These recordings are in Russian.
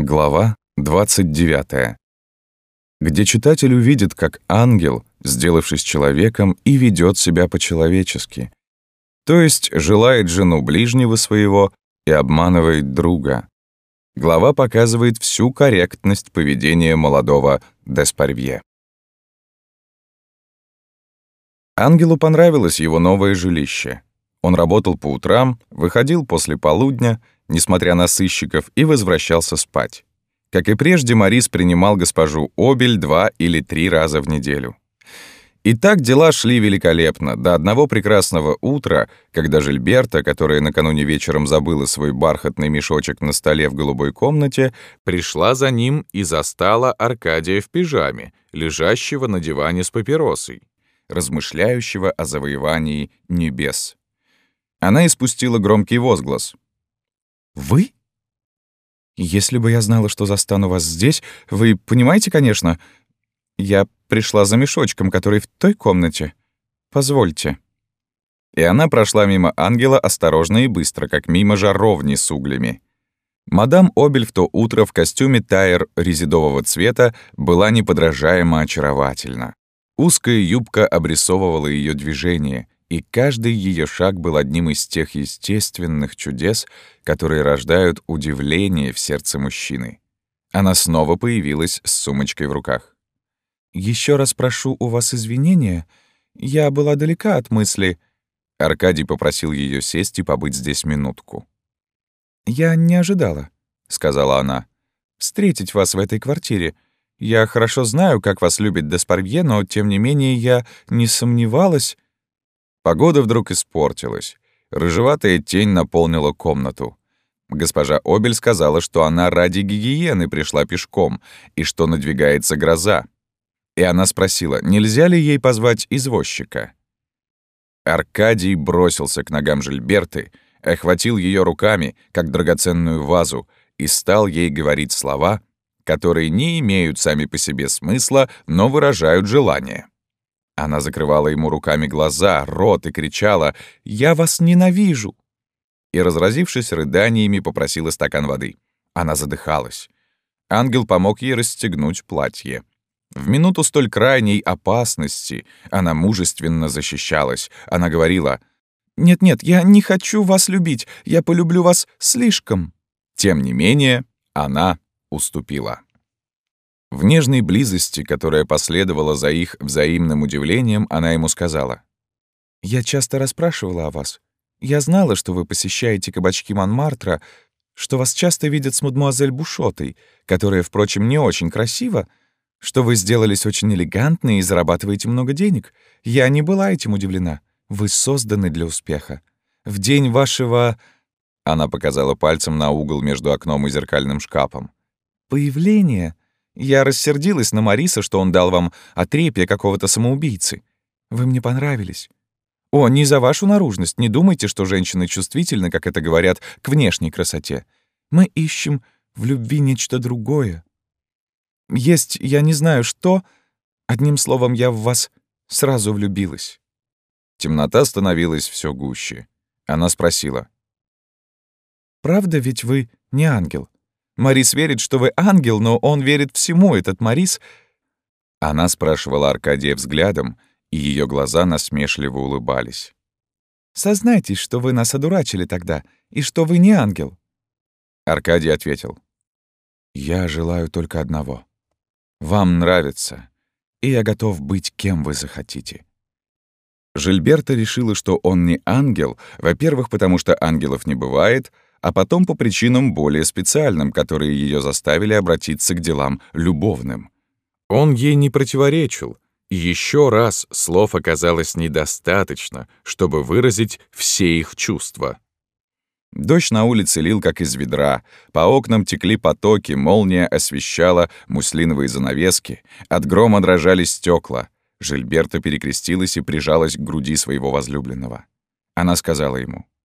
Глава 29. Где читатель увидит, как ангел, сделавшись человеком, и ведет себя по-человечески. То есть желает жену ближнего своего и обманывает друга. Глава показывает всю корректность поведения молодого Деспарвье. Ангелу понравилось его новое жилище. Он работал по утрам, выходил после полудня — несмотря на сыщиков, и возвращался спать. Как и прежде, Морис принимал госпожу Обель два или три раза в неделю. И так дела шли великолепно, до одного прекрасного утра, когда Жильберта, которая накануне вечером забыла свой бархатный мешочек на столе в голубой комнате, пришла за ним и застала Аркадия в пижаме, лежащего на диване с папиросой, размышляющего о завоевании небес. Она испустила громкий возглас — «Вы? Если бы я знала, что застану вас здесь, вы понимаете, конечно, я пришла за мешочком, который в той комнате. Позвольте». И она прошла мимо ангела осторожно и быстро, как мимо жаровни с углями. Мадам Обель в то утро в костюме тайр резидового цвета была неподражаемо очаровательна. Узкая юбка обрисовывала ее движение, и каждый ее шаг был одним из тех естественных чудес, которые рождают удивление в сердце мужчины. Она снова появилась с сумочкой в руках. Еще раз прошу у вас извинения. Я была далека от мысли...» Аркадий попросил ее сесть и побыть здесь минутку. «Я не ожидала», — сказала она, — «встретить вас в этой квартире. Я хорошо знаю, как вас любит Деспарвье, но, тем не менее, я не сомневалась...» Погода вдруг испортилась. Рыжеватая тень наполнила комнату. Госпожа Обель сказала, что она ради гигиены пришла пешком и что надвигается гроза. И она спросила, нельзя ли ей позвать извозчика. Аркадий бросился к ногам Жильберты, охватил ее руками, как драгоценную вазу, и стал ей говорить слова, которые не имеют сами по себе смысла, но выражают желание. Она закрывала ему руками глаза, рот и кричала «Я вас ненавижу!» И, разразившись рыданиями, попросила стакан воды. Она задыхалась. Ангел помог ей расстегнуть платье. В минуту столь крайней опасности она мужественно защищалась. Она говорила «Нет-нет, я не хочу вас любить, я полюблю вас слишком». Тем не менее, она уступила. В нежной близости, которая последовала за их взаимным удивлением, она ему сказала. «Я часто расспрашивала о вас. Я знала, что вы посещаете кабачки Монмартра, что вас часто видят с мадемуазель Бушотой, которая, впрочем, не очень красива, что вы сделались очень элегантны и зарабатываете много денег. Я не была этим удивлена. Вы созданы для успеха. В день вашего...» Она показала пальцем на угол между окном и зеркальным шкафом. «Появление я рассердилась на Мариса, что он дал вам отрепье какого-то самоубийцы. Вы мне понравились. О, не за вашу наружность. Не думайте, что женщины чувствительны, как это говорят, к внешней красоте. Мы ищем в любви нечто другое. Есть, я не знаю что, одним словом, я в вас сразу влюбилась. Темнота становилась все гуще. Она спросила. «Правда ведь вы не ангел?» Марис верит, что вы ангел, но он верит всему, этот Марис...» Она спрашивала Аркадия взглядом, и ее глаза насмешливо улыбались. «Сознайтесь, что вы нас одурачили тогда, и что вы не ангел». Аркадий ответил. «Я желаю только одного. Вам нравится, и я готов быть кем вы захотите». Жильберта решила, что он не ангел, во-первых, потому что ангелов не бывает — а потом по причинам более специальным, которые ее заставили обратиться к делам любовным. Он ей не противоречил, и еще раз слов оказалось недостаточно, чтобы выразить все их чувства. Дождь на улице лил, как из ведра, по окнам текли потоки, молния освещала муслиновые занавески, от грома дрожали стекла. Жильберта перекрестилась и прижалась к груди своего возлюбленного. Она сказала ему —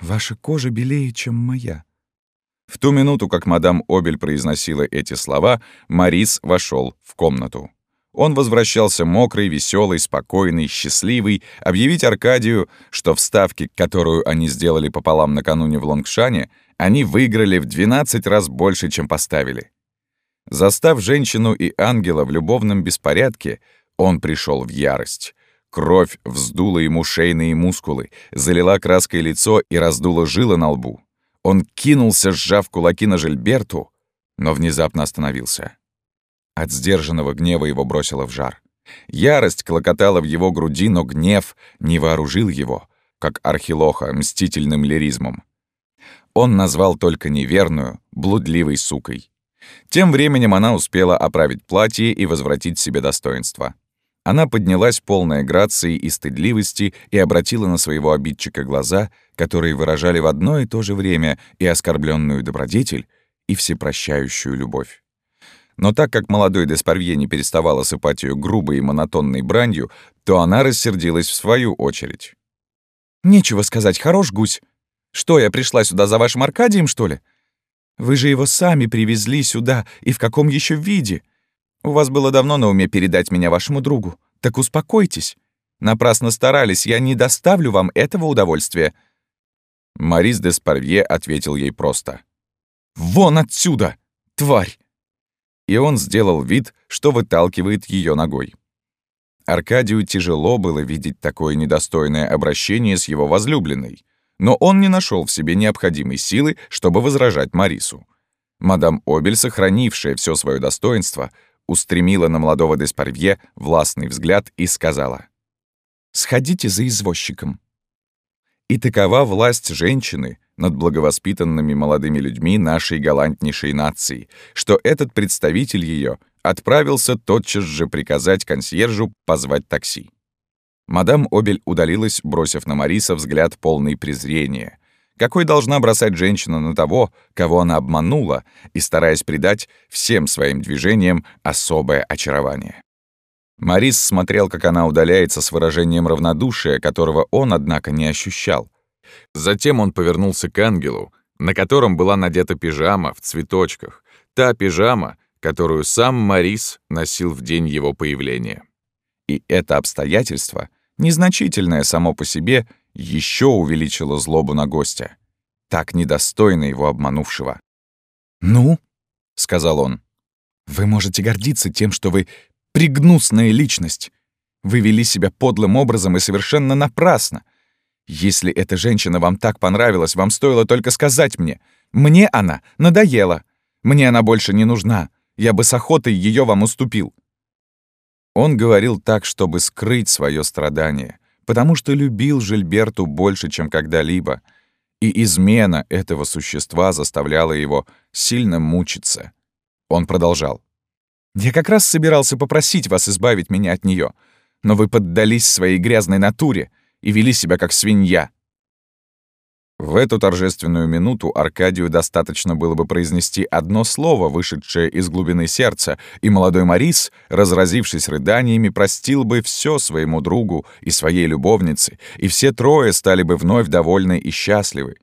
Ваша кожа белее, чем моя». В ту минуту, как мадам Обель произносила эти слова, Марис вошел в комнату. Он возвращался мокрый, веселый, спокойный, счастливый, объявить Аркадию, что в ставке, которую они сделали пополам накануне в Лонгшане, Они выиграли в 12 раз больше, чем поставили. Застав женщину и ангела в любовном беспорядке, он пришел в ярость. Кровь вздула ему шейные мускулы, залила краской лицо и раздула жилы на лбу. Он кинулся, сжав кулаки на Жильберту, но внезапно остановился. От сдержанного гнева его бросило в жар. Ярость клокотала в его груди, но гнев не вооружил его, как архилоха, мстительным лиризмом. Он назвал только неверную, блудливой сукой. Тем временем она успела оправить платье и возвратить себе достоинство. Она поднялась полная грации и стыдливости и обратила на своего обидчика глаза, которые выражали в одно и то же время и оскорбленную добродетель, и всепрощающую любовь. Но так как молодой Деспарвье не переставал осыпать ее грубой и монотонной бранью, то она рассердилась в свою очередь. «Нечего сказать, хорош гусь. Что, я пришла сюда за вашим Аркадием, что ли? Вы же его сами привезли сюда, и в каком еще виде? У вас было давно на уме передать меня вашему другу. Так успокойтесь. Напрасно старались, я не доставлю вам этого удовольствия». Марис де Спарвье ответил ей просто. «Вон отсюда, тварь!» И он сделал вид, что выталкивает ее ногой. Аркадию тяжело было видеть такое недостойное обращение с его возлюбленной, но он не нашел в себе необходимой силы, чтобы возражать Марису. Мадам Обель, сохранившая все свое достоинство, устремила на молодого Деспарвье властный взгляд и сказала «Сходите за извозчиком». И такова власть женщины над благовоспитанными молодыми людьми нашей галантнейшей нации, что этот представитель ее отправился тотчас же приказать консьержу позвать такси. Мадам Обель удалилась, бросив на Мариса взгляд полный презрения. Какой должна бросать женщина на того, кого она обманула, и стараясь придать всем своим движениям особое очарование. Марис смотрел, как она удаляется с выражением равнодушия, которого он, однако, не ощущал. Затем он повернулся к ангелу, на котором была надета пижама в цветочках, та пижама, которую сам Марис носил в день его появления. И это обстоятельство, незначительное само по себе, еще увеличило злобу на гостя, так недостойно его обманувшего. «Ну?» — сказал он. «Вы можете гордиться тем, что вы пригнусная личность. Вы вели себя подлым образом и совершенно напрасно. Если эта женщина вам так понравилась, вам стоило только сказать мне. Мне она надоела. Мне она больше не нужна. Я бы с охотой ее вам уступил. Он говорил так, чтобы скрыть свое страдание, потому что любил Жильберту больше, чем когда-либо, и измена этого существа заставляла его сильно мучиться. Он продолжал. «Я как раз собирался попросить вас избавить меня от нее, но вы поддались своей грязной натуре и вели себя как свинья. В эту торжественную минуту Аркадию достаточно было бы произнести одно слово, вышедшее из глубины сердца, и молодой Морис, разразившись рыданиями, простил бы все своему другу и своей любовнице, и все трое стали бы вновь довольны и счастливы.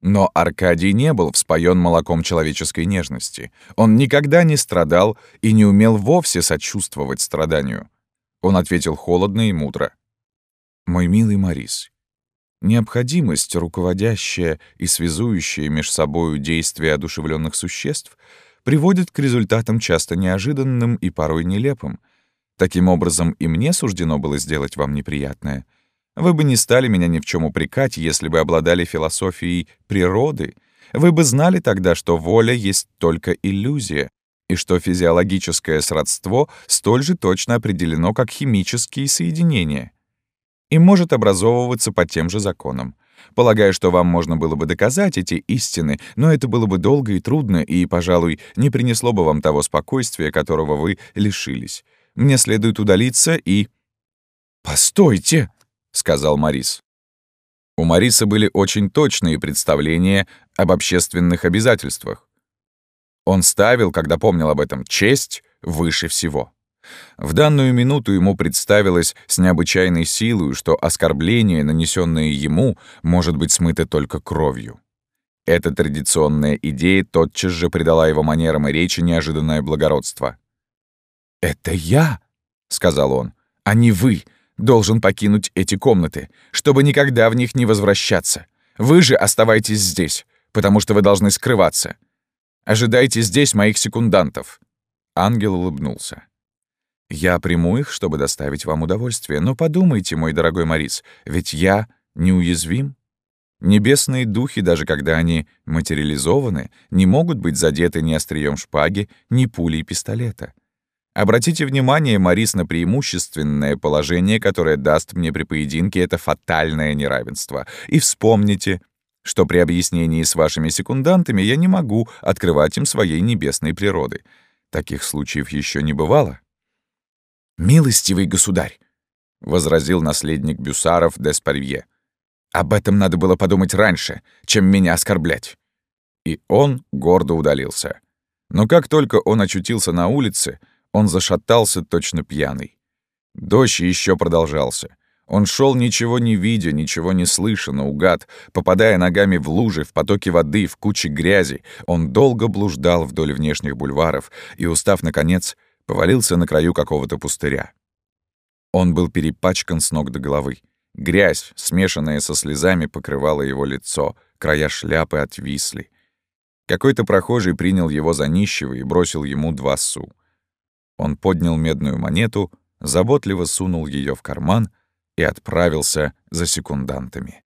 Но Аркадий не был вспоен молоком человеческой нежности. Он никогда не страдал и не умел вовсе сочувствовать страданию. Он ответил холодно и мудро. «Мой милый Морис, Необходимость, руководящая и связующая между собою действия одушевленных существ, приводит к результатам часто неожиданным и порой нелепым. Таким образом, и мне суждено было сделать вам неприятное. Вы бы не стали меня ни в чем упрекать, если бы обладали философией природы. Вы бы знали тогда, что воля есть только иллюзия, и что физиологическое сродство столь же точно определено, как химические соединения и может образовываться по тем же законам. Полагаю, что вам можно было бы доказать эти истины, но это было бы долго и трудно, и, пожалуй, не принесло бы вам того спокойствия, которого вы лишились. Мне следует удалиться и... «Постойте!» — сказал Марис. У Мариса были очень точные представления об общественных обязательствах. Он ставил, когда помнил об этом, честь выше всего. В данную минуту ему представилось с необычайной силой, что оскорбление, нанесенное ему, может быть смыто только кровью. Эта традиционная идея тотчас же придала его манерам и речи неожиданное благородство. «Это я», — сказал он, — «а не вы, должен покинуть эти комнаты, чтобы никогда в них не возвращаться. Вы же оставайтесь здесь, потому что вы должны скрываться. Ожидайте здесь моих секундантов». Ангел улыбнулся. «Я приму их, чтобы доставить вам удовольствие, но подумайте, мой дорогой Морис, ведь я неуязвим. Небесные духи, даже когда они материализованы, не могут быть задеты ни острием шпаги, ни пулей пистолета. Обратите внимание, Морис, на преимущественное положение, которое даст мне при поединке это фатальное неравенство. И вспомните, что при объяснении с вашими секундантами я не могу открывать им своей небесной природы. Таких случаев еще не бывало. «Милостивый государь!» — возразил наследник Бюсаров Деспарвье. «Об этом надо было подумать раньше, чем меня оскорблять». И он гордо удалился. Но как только он очутился на улице, он зашатался точно пьяный. Дождь еще продолжался. Он шел ничего не видя, ничего не слыша, наугад, попадая ногами в лужи, в потоки воды, в кучи грязи. Он долго блуждал вдоль внешних бульваров и, устав наконец, повалился на краю какого-то пустыря. Он был перепачкан с ног до головы. Грязь, смешанная со слезами, покрывала его лицо, края шляпы отвисли. Какой-то прохожий принял его за нищего и бросил ему два су. Он поднял медную монету, заботливо сунул ее в карман и отправился за секундантами.